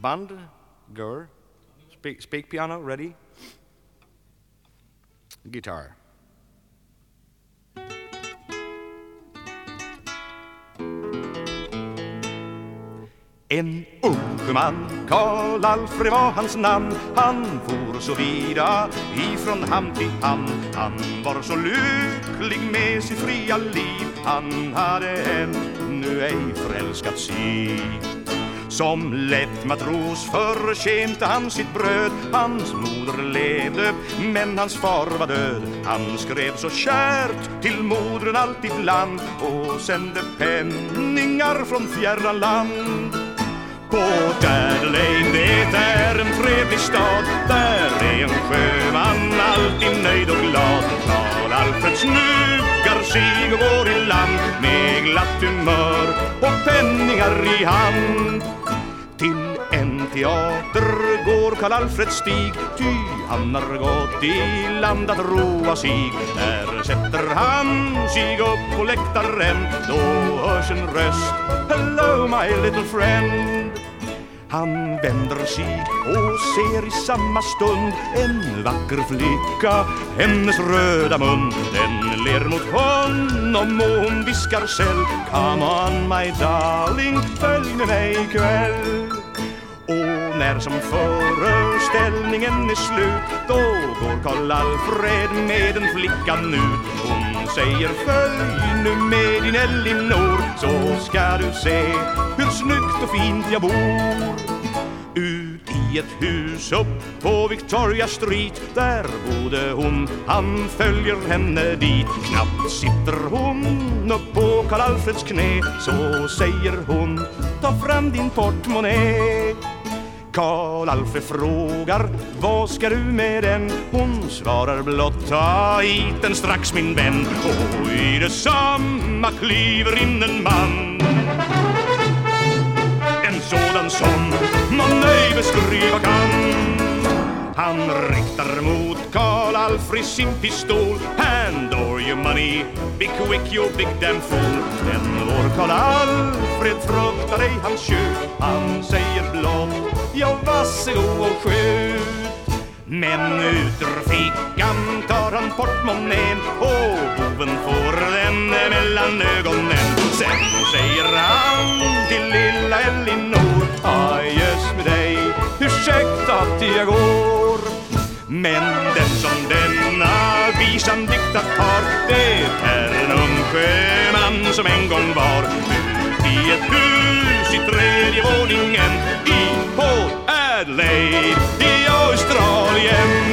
Band, Girl? speak, speak piano, ready? Guitar. En ung man, Karl Alfred var hans namn Han for så vida ifrån hamn till hamn Han var så lycklig med sitt fria liv Han hade ännu ej förälskat sig som lätt matros förtjänte han sitt bröd. Hans moder levde, men hans far var död. Han skrev så kärt till modern allt ibland land och sände penningar från fjärran land. På Adelaide, det är en trevlig stad. Där är en sjöman alltid nöjd och glad. Karl Alfred snukar sig och går i land Med glatt humör och penningar i hand. Till en teater går Karl Alfred stig Ty han har gått i land att roa sig. Där sätter han sig upp på läktaren Då hörs en röst Hello my little friend han vänder sig och ser i samma stund en vacker flicka, hennes röda mun Den ler mot honom och hon viskar själv Come on my darling, följ med mig ikväll och när som föreställningen är slut Då går Karl Alfred med en flickan ut Hon säger följ nu med din Elinor Så ska du se hur snyggt och fint jag bor. Ut i ett hus upp på Victoria Street Där bodde hon, han följer henne dit. Knappt sitter hon upp på Karl Alfreds knä. Så säger hon, ta fram din portmonnä Karl Alfred frågar Vad ska du med den? Hon svarar blott Ta hit den strax min vän. Och i detsamma kliver in en man. En sådan som man ej beskriva kan. Han riktar mot Karl Alfred sin pistol. Hand or your money, be quick you big damn fool. Men vår Karl Alfred fruktar ej hans tjuv. Han säger blott ja varsågod och skjut men ut ur fickan tar han portmonnän och boven får den mellan ögonen. Sen säger han till lilla Elinor Adjöss med dig, ursäkta att jag går. Men den som denna visan diktat har Det är en ung sjöman som en gång var Ut i ett hus i tredje våningen. het leed die Australië